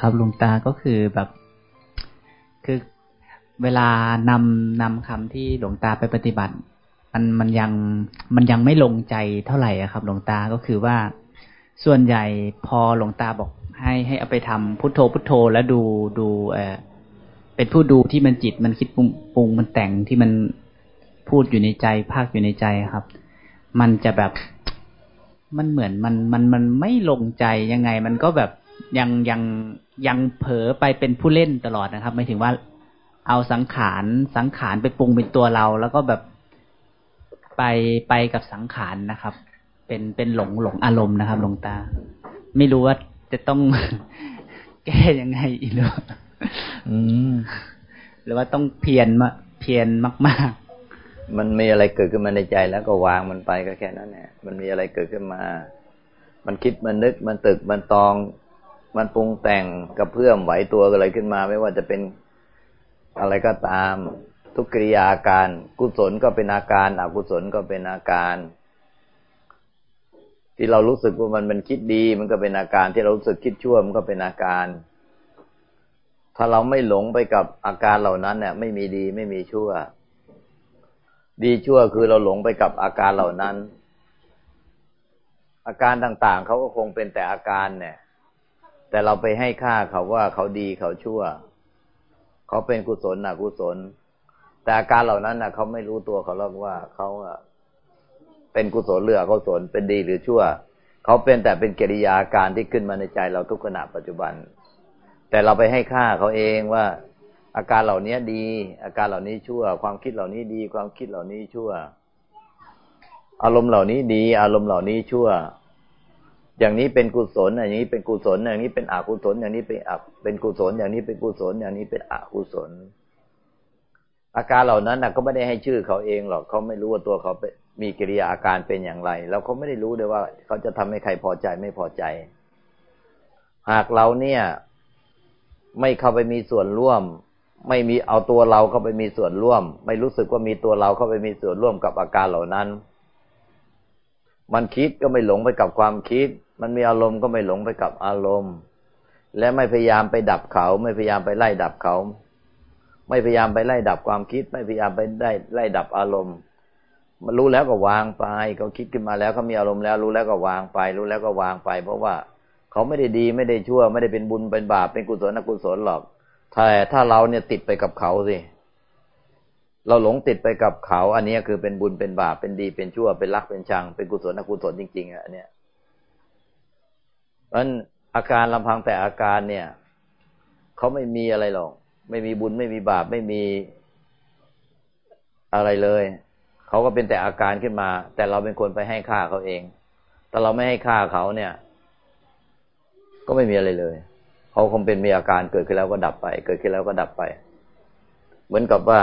ครับหลวงตาก็คือแบบ คือเวลานำนำคำที่หลวงตาไปปฏิบัติ มันมันยังมันยังไม่ลงใจเท่าไหร่อะครับ หลวงตาก็คือว่าส่วนใหญ่พอหลวงตาบอกให้ให้เอาไปทำพุทโธพุทโธแล้วดูดูเออเป็นผู้ดูที่มันจิตมันคิดปรุงปรุงมันแต่งที่มันพูดอยู่ในใจ ภาคอยู่ในใจครับ มันจะแบบมันเหมือนมันมันมันไม่ลงใจยังไง มันก็แบบ ยังยังยังเผลอไปเป็นผู้เล่นตลอดนะครับไม่ถึงว่าเอาสังขารสังขารไปปรุงเป็นตัวเรา แล้วก็แบบไปไปกับสังขารนะครับ เป็นเป็นหลงหลงอารมณ์นะครับหลวงตา ไม่รู้ว่าจะต้องแก้ยังไงอีกหรือหรือว่าต้องเพียรมาเพียรมาก ๆ มันมีอะไรเกิดขึ้นมาในใจแล้วก็วางมันไปก็แค่นั้นแหละมันมีอะไรเกิดขึ้นมา มันคิดมันนึกมันตึกมันตอง มันปรุงแต่งกับเพื่อมไหวตัวอะไรขึ้นมา ไม่ว่าจะเป็นอะไรก็ตาม ทุกกิริยอาการ กุศลก็เป็นอาการ อกุศลก็เป็นอาการ ที่เรารู้สึกว่ามันมันคิดดี มันก็เป็นอาการที่เรารู้สึกคิดชั่วมันก็เป็นอาการ ถ้าเราไม่หลงไปกับอาการเหล่านั้นเนี่ยไม่มีดีไม่มีชั่ว ดีชั่วคือเราหลงไปกับอาการเหล่านั้น อาการต่างๆเขาก็คงเป็นแต่อาการเนี่ย แต่เราไปให้ค่าเขาว่าเขาดีเขาชั่ว เขาเป็นกุศลนะกุศล แต่อาการเหล่านั้นนะเขาไม่รู้ตัวเขาหรอกว่าเขาเป็นกุศลหรืออกุศลเป็นดีหรือชั่ว เขาเป็นแต่เป็นกิริยาการที่ขึ้นมาในใจเราทุกขณะปัจจุบัน แต่เราไปให้ค่าเขาเองว่า อาการเหล่านี้ดี อาการเหล่านี้ชั่ว ความคิดเหล่านี้ดี ความคิดเหล่านี้ชั่ว อารมณ์เหล่านี้ดี อารมณ์เหล่านี้ชั่ว อย่างนี้เป็นกุศล อย่างนี้เป็นกุศล อย่างนี้เป็นอกุศล อย่างนี้เป็นอเป็นกุศล อย่างนี้เป็นกุศล อย่างนี้เป็นอกุศล อาการเหล่านั้นนะก็ไม่ได้ให้ชื่อเขาเองหรอกเขาไม่รู้ว่าตัวเขามีกิริยาอาการเป็นอย่างไร แล้วเขาไม่ได้รู้เลยว่า เขาจะทำให้ใครพอใจไม่พอใจ หากเราเนี่ย ไม่เข้าไปมีส่วนร่วม ไม่มีเอาตัวเราเข้าไปมีส่วนร่วม ไม่รู้สึกว่ามีตัวเราเข้าไปมีส่วนร่วมกับอาการเหล่านั้น มันคิดก็ไม่หลงไปกับความคิด มันมีอารมณ์ก็ไม่หลงไปกับอารมณ์ และไม่พยายามไปดับเขา ไม่พยายามไปไล่ดับเขา ไม่พยายามไปไล่ดับความคิด ไม่พยายามไปได้ไล่ดับอารมณ์ มันรู้แล้วก็วางไป เขาคิดขึ้นมาแล้วเขามีอารมณ์แล้ว รู้แล้วก็วางไป รู้แล้วก็วางไป เพราะว่าเขาไม่ได้ดีไม่ได้ชั่ว ไม่ได้เป็นบุญเป็นบาปเป็นกุศลอกุศลหรอกแต่ถ้าเราเนี่ยติดไปกับเขาสิ เราหลงติดไปกับเขา อันนี้คือเป็นบุญเป็นบาปเป็นดีเป็นชั่วเป็นรักเป็นชัง เป็นกุศลอกุศลจริง ๆอันเนี้ยเพราะอาการลำพังแต่อาการเนี่ยเขาไม่มีอะไรหรอก ไม่มีบุญไม่มีบาปไม่มีอะไรเลยเขาก็เป็นแต่อาการขึ้นมา แต่เราเป็นคนไปให้ค่าเขาเอง แต่เราไม่ให้ค่าเขาเนี่ย ก็ไม่มีอะไรเลยเขาคงเป็นมีอาการเกิดขึ้นแล้วก็ดับไป เกิดขึ้นแล้วก็ดับไป เหมือนกับว่า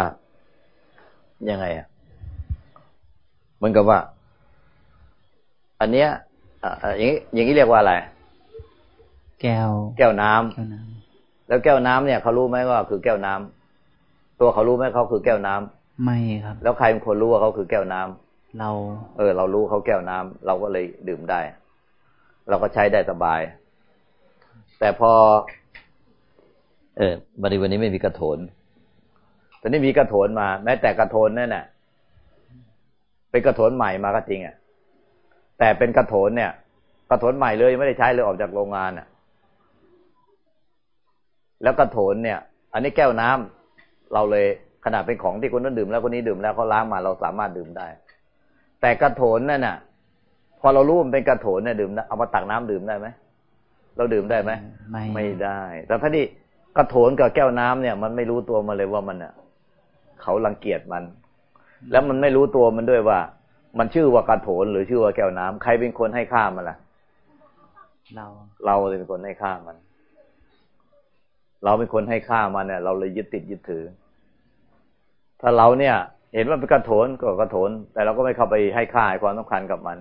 ยังไงอะเหมือนกับว่า อันเนี้ยอย่างนี้อย่างนี้เรียกว่าอะไร แก้ว แก้วน้ำแล้วแก้วน้ำเนี่ยเขารู้ไหมว่าคือแก้วน้ำตัวเขารู้ไหมเขาคือแก้วน้ำไม่ครับ แล้วใครเป็นคนรู้ว่าเขาคือแก้วน้ำเรา เออ เรารู้เขาแก้วน้ำเราก็เลยดื่มได้ เราก็ใช้ได้สบาย แต่พอ เออวันนี้วันนี้ไม่มีกระโถน ตอนนี้มีกระโถนมา แม้แต่กระโถนนั่นน่ะเป็นกระโถนใหม่มาก็จริงอะแต่เป็นกระโถนเนี่ย กระโถนใหม่เลยไม่ได้ใช้เลยออกจากโรงงานอะ แล้วกระโถนเนี่ย อันนี้แก้วน้ำเราเลยขนาดเป็นของที่คนนั้นดื่มแล้วคนนี้ดื่มแล้วเขาล้างมาเราสามารถดื่มได้ แต่กระโถนนั่นน่ะ พอเรารู้มันเป็นกระโถนเนี่ยดื่มเอามาตักน้ำดื่มได้ไหมเราดื่มได้ไหมไม่ไม่ได้ แต่ถ้าที่กระโถนกับแก้วน้ำเนี่ย มันไม่รู้ตัวมาเลยว่ามันอะ เขารังเกียจมัน แล้วมันไม่รู้ตัวมันด้วยว่า มันชื่อว่ากระโถนหรือชื่อว่าแก้วน้ำใครเป็นคนให้ค่ามันล่ะ เราเราเป็นคนให้ค่ามัน เราเป็นคนให้ค่ามันเนี่ย เราเลยยึดติดยึดถือ ถ้าเราเนี่ย เห็นว่าเป็นกระโถนก็กระโถน แต่เราก็ไม่เข้าไปให้ค่าให้ความสำคัญกับมัน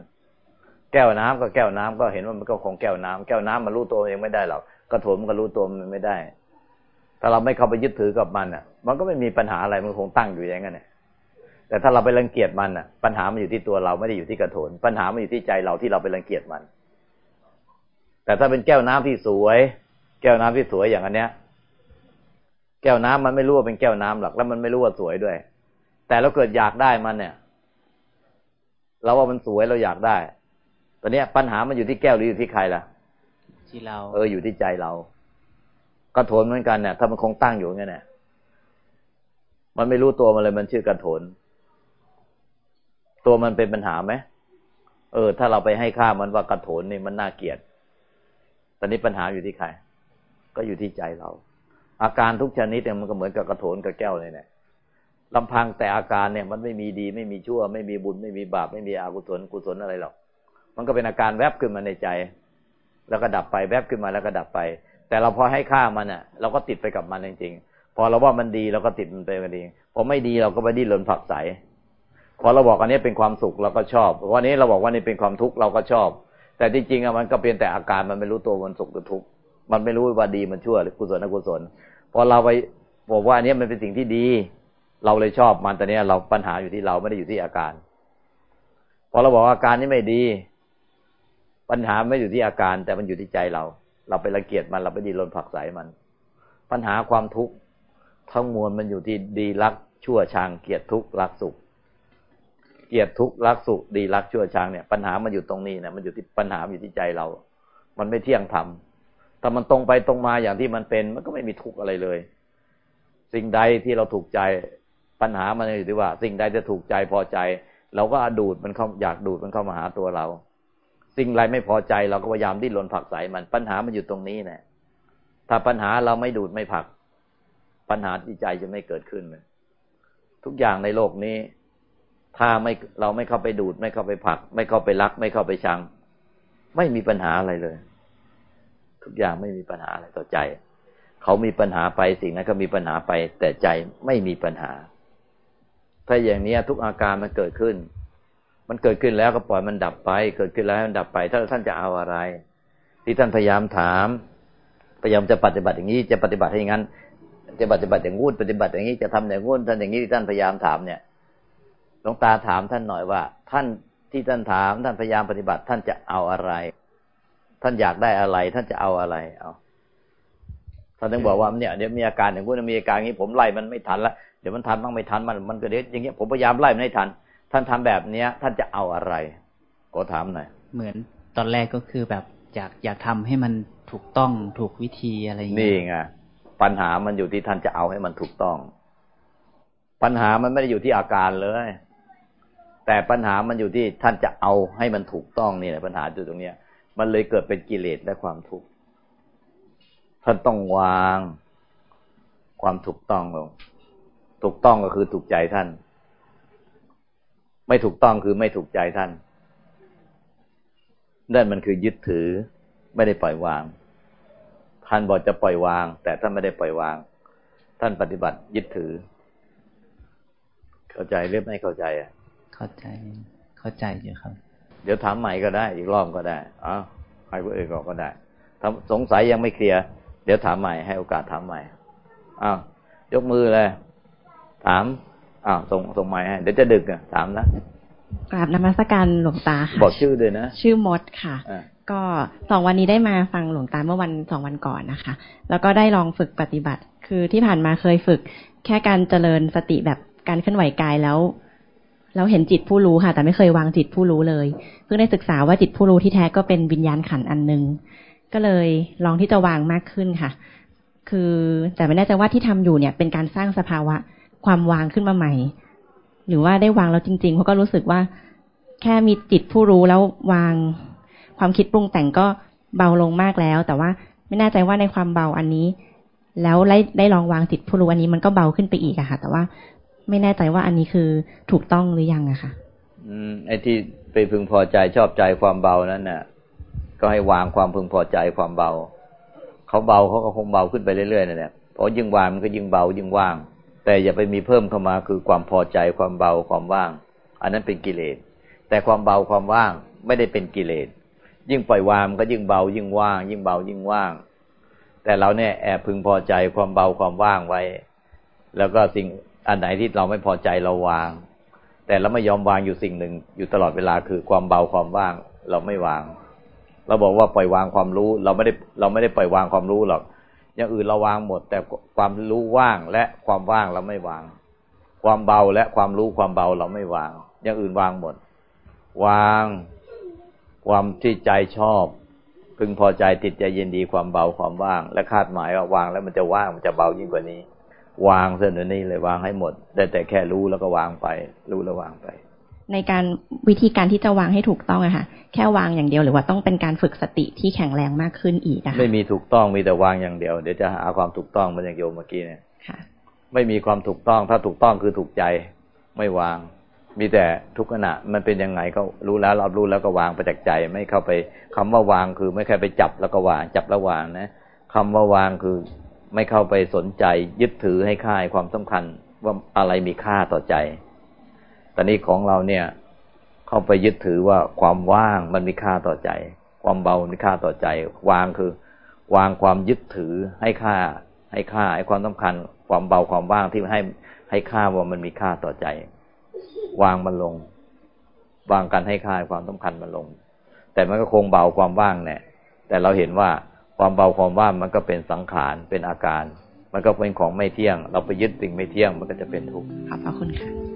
แก้วน้ำก็แก้วน้ำก็เห็นว่ามันก็คงแก้วน้ำแก้วน้ำมันรู้ตัวเองไม่ได้หรอกกระโถนมันก็รู้ตัวมันไม่ได้ ถ้าเราไม่เข้าไปยึดถือกับมันอะ มันก็ไม่มีปัญหาอะไรมันคงตั้งอยู่อย่างนั้นเนี่ยแต่ถ้าเราไปรังเกียจมันอะ ปัญหามันอยู่ที่ตัวเราไม่ได้อยู่ที่กระโถน ปัญหามันอยู่ที่ใจเราที่เราไปรังเกียจมัน แต่ถ้าเป็นแก้วน้ำที่สวย แก้วน้ำที่สวยอย่างอันเนี้ย แก้วน้ำมันไม่รู้ว่าเป็นแก้วน้ำหรอกแล้วมันไม่รู้ว่าสวยด้วย แต่เราเกิดอยากได้มันเนี่ย เราว่ามันสวยเราอยากได้ตอนนี้ปัญหามันอยู่ที่แก้วหรืออยู่ที่ใครล่ะที่เรา เอออยู่ที่ใจเรากระโถนเหมือนกันเนี่ยถ้ามันคงตั้งอยู่งั้นเนี่ย มันไม่รู้ตัวมันเลยมันชื่อกระโถน ตัวมันเป็นปัญหาไหมเออ ถ้าเราไปให้ค่ามันว่ากระโถนนี่มันน่าเกลียด ตอนนี้ปัญหาอยู่ที่ใคร ก็อยู่ที่ใจเรา อาการทุกชนิดเนี่ยมันก็เหมือนกับกระโถนกับแก้วเลยเนี่ยลำพังแต่อาการเนี่ยมันไม่มีดีไม่มีชั่ว ไม่มีบุญไม่มีบาปไม่มีอกุศลกุศลอะไรหรอก มันก็เป็นอาการแวบขึ้นมาในใจ แล้วก็ดับไปแวบขึ้นมาแล้วก็ดับไป แต่เราพอให้ค่ามันอะ เราก็ติดไปกับมันจริงๆ พอเราว่ามันดีเราก็ติดมันไปกันเองพอไม่ดีเราก็ไปดิ้นรนผักใสพอเราบอกอันนี้เป็นความสุขเราก็ชอบวันนี้เราบอกว่านี่เป็นความทุกข์เราก็ชอบ แต่จริงๆอะมันก็เพียงแต่อาการมันไม่รู้ตัวมันสุขหรือทุกข์มันไม่รู้ว่าดีมันชั่วหรือกุศลอกุศลพอเราไปบอกว่าอันนี้มันเป็นสิ่งที่ดี เราเลยชอบมันแต่เนี้ยเราปัญหาอยู่ที่เราไม่ได้อยู่ที่อาการ พอเราบอกอาการนี้ไม่ดี ปัญหาไม่อยู่ที่อาการ แต่มันอยู่ที่ใจเรา เราไปรังเกียจมันเราไปดีลนผักใสมัน ปัญหาความทุกข์ ทั้งมวลมันอยู่ที่ดีรักชั่วชังเกียรติทุกข์รักสุข เกียรติทุกข์รักสุข ดีรักชั่วชังเนี่ย ปัญหามันอยู่ตรงนี้นะมันอยู่ที่ปัญหาอยู่ที่ใจเรา มันไม่เที่ยงธรรมแต่มันตรงไปตรงมาอย่างที่มันเป็น มันก็ไม่มีทุกข์อะไรเลย สิ่งใดที่เราถูกใจปัญหามันอยู่ที่ว่า สิ่งใดจะถูกใจพอใจ เราก็อดูดมันเข้าอยากดูดมันเข้ามาหาตัวเรา สิ่งไรไม่พอใจเราก็พยายามดิ้นรนผักใสมันปัญหามันอยู่ตรงนี้นะถ้าปัญหาเราไม่ดูดไม่ผัก ปัญหาที่ใจจะไม่เกิดขึ้นเลยทุกอย่างในโลกนี้ ถ้าไม่เราไม่เข้าไปดูด ไม่เข้าไปผัก ไม่เข้าไปรัก ไม่เข้าไปชัง ไม่มีปัญหาอะไรเลย ทุกอย่างไม่มีปัญหาอะไรต่อใจ เขามีปัญหาไปสิ่งนั้นก็มีปัญหาไป แต่ใจไม่มีปัญหา ถ้าอย่างนี้ทุกอาการมันเกิดขึ้น มันเกิดขึ้นแล้วก็ปล่อยมันดับไป เกิดขึ้นแล้วมันดับไป ถ้าท่านจะเอาอะไร ที่ท่านพยายามถามพยายามจะปฏิบัติอย่างนี้จะปฏิบัติให้งั้น จะปฏิบัติอย่างงู้นปฏิบัติอย่างนี้จะทำอย่างงู้นท่านอย่างนี้ที่ท่านพยายามถามเนี่ยหลวงตาถามท่านหน่อยว่า ท่านที่ท่านถาม ท่านพยายามปฏิบัติ ท่านจะเอาอะไร ท่านอยากได้อะไร ท่านจะเอาอะไร เอาท่านต้องบอกว่าเนี่ยเดี๋ยวมีอาการอย่างงู้นมีอาการอย่างนี้ผมไล่มันไม่ทันละดี๋ยวมันทันบ้างไม่ทันมันมันก็เดี๋ยวอย่างเงี้ยผมพยายามไล่มันให้ทัน ท่านทำแบบเนี้ย ท่านจะเอาอะไรก็ถามหน่อยเหมือนตอนแรกก็คือแบบอยากอยากทำให้มันถูกต้องถูกวิธีอะไรอย่างเงี้ยนี่ไง ปัญหามันอยู่ที่ท่านจะเอาให้มันถูกต้อง ปัญหามันไม่ได้อยู่ที่อาการเลย แต่ปัญหามันอยู่ที่ท่านจะเอาให้มันถูกต้องนี่แหละปัญหาอยู่ตรงเนี้ย มันเลยเกิดเป็นกิเลสและความทุกข์ท่านต้องวางความถูกต้องลง ถูกต้องก็คือถูกใจท่าน ไม่ถูกต้องคือไม่ถูกใจท่านนั่นมันคือยึดถือไม่ได้ปล่อยวาง ท่านบอกจะปล่อยวาง แต่ท่านไม่ได้ปล่อยวาง ท่านปฏิบัติยึดถือ เข้าใจหรือไม่เข้าใจอะ เข้าใจ เข้าใจอยู่ครับ เดี๋ยวถามใหม่ก็ได้ อีกรอบก็ได้อ๋อใครก็เอ่ยก็ได้ถ้าสงสัยยังไม่เคลียร์เดี๋ยวถามใหม่ให้โอกาสถามใหม่อ้าวยกมือเลย ถามอ้าวส่งส่งไม้ให้เดี๋ยวจะดึกอะถามนะกราบนมัสการหลวงตาค่ะบอกชื่อเลยนะ ชื่อมดค่ะ ก็สองวันนี้ได้มาฟังหลวงตาเมื่อวันสองวันก่อนนะคะ แล้วก็ได้ลองฝึกปฏิบัติ คือที่ผ่านมาเคยฝึก แค่การเจริญสติแบบการเคลื่อนไหวกายแล้วแล้วเห็นจิตผู้รู้ค่ะ แต่ไม่เคยวางจิตผู้รู้เลย เพิ่งได้ศึกษาว่าจิตผู้รู้ที่แท้ก็เป็นวิญญาณขันอันหนึ่งก็เลยลองที่จะวางมากขึ้นค่ะ คือแต่ไม่แน่ใจว่าที่ทำอยู่เนี่ย เป็นการสร้างสภาวะความวางขึ้นมาใหม่ หรือว่าได้วางแล้วจริงๆเขาก็รู้สึกว่าแค่มีจิตผู้รู้แล้ววาง ความคิดปรุงแต่งก็เบาลงมากแล้ว แต่ว่าไม่แน่ใจว่าในความเบาอันนี้ แล้วได้ได้ลองวางจิตผู้รู้อันนี้มันก็เบาขึ้นไปอีกอะค่ะ แต่ว่าไม่แน่ใจว่าอันนี้คือถูกต้องหรือยังอะค่ะ อืมไอ้ที่ไปพึงพอใจชอบใจความเบานั้นน่ะ ก็ให้วางความพึงพอใจความเบาเขาเบาเขาก็คงเบาขึ้นไปเรื่อยๆนั่นแหละพอยิ่งวางมันก็ยิ่งเบายิ่งว่าง แต่อย่าไปมีเพิ่มเข้ามาคือความพอใจความเบาความว่าง อันนั้นเป็นกิเลสแต่ความเบาความว่างไม่ได้เป็นกิเลส ยิ่งปล่อยวางมันก็ยิ่งเบา ยิ่งว่าง ยิ่งเบายิ่งว่าง แต่เราเนี่ยแอบพึงพอใจความเบาความว่างไว้ แล้วก็สิ่งอันไหนที่เราไม่พอใจเราวาง แต่เราไม่ยอมวางอยู่สิ่งหนึ่งอยู่ตลอดเวลาคือความเบาความว่าง เราไม่วาง เราบอกว่าปล่อยวางความรู้ เราไม่ได้เราไม่ได้ปล่อยวางความรู้หรอกอย่างอื่นเราวางหมด แต่ความรู้ว่างและความว่างเราไม่วาง ความเบาและความรู้ความเบาเราไม่วาง อย่างอื่นวางหมด วาง ความที่ใจชอบพึงพอใจติดใจเย็นดีความเบาความว่าง และคาดหมายว่าวางแล้วมันจะว่างมันจะเบายิ่งกว่านี้ วางเส้นนี้เลยวางให้หมด ได้แต่แค่รู้แล้วก็วางไป รู้แล้ววางไป ในการวิธีการที่จะวางให้ถูกต้องอะค่ะแค่วางอย่างเดียวหรือว่าต้องเป็นการฝึกสติที่แข็งแรงมากขึ้นอีกอะไม่มีถูกต้องมีแต่วางอย่างเดียวเดี๋ยวจะหาความถูกต้องเหมือนอย่างโยมเมื่อกี้เนี่ยไม่มีความถูกต้องถ้าถูกต้องคือถูกใจ ไม่วาง มีแต่ทุกขณะมันเป็นยังไงก็รู้แล้วรับรู้แล้วก็วางไปจากใจ ไม่เข้าไปคำว่าวางคือไม่แค่ไปจับแล้วก็วางจับแล้ววางนะคำว่าวางคือไม่เข้าไปสนใจ ยึดถือให้ค่ายความสำคัญว่าอะไรมีค่าต่อใจ ตอนนี้ของเราเนี่ย เข้าไปยึดถือว่าความว่างมันมีค่าต่อใจ ความเบามีค่าต่อใจ วางคือ วางความยึดถือให้ค่า ให้ค่าให้ความสำคัญ ความเบาความว่างที่ให้ให้ค่าว่ามันมีค่าต่อใจ วางมันลง วางกันให้ค่าความสำคัญมันลง แต่มันก็คงเบาความว่างเนี่ยแต่เราเห็นว่าความเบาความว่างมันก็เป็นสังขารเป็นอาการ มันก็เป็นของไม่เที่ยง เราไปยึดสิ่งไม่เที่ยงมันก็จะเป็นทุกข์ขอบพระคุณค่ะ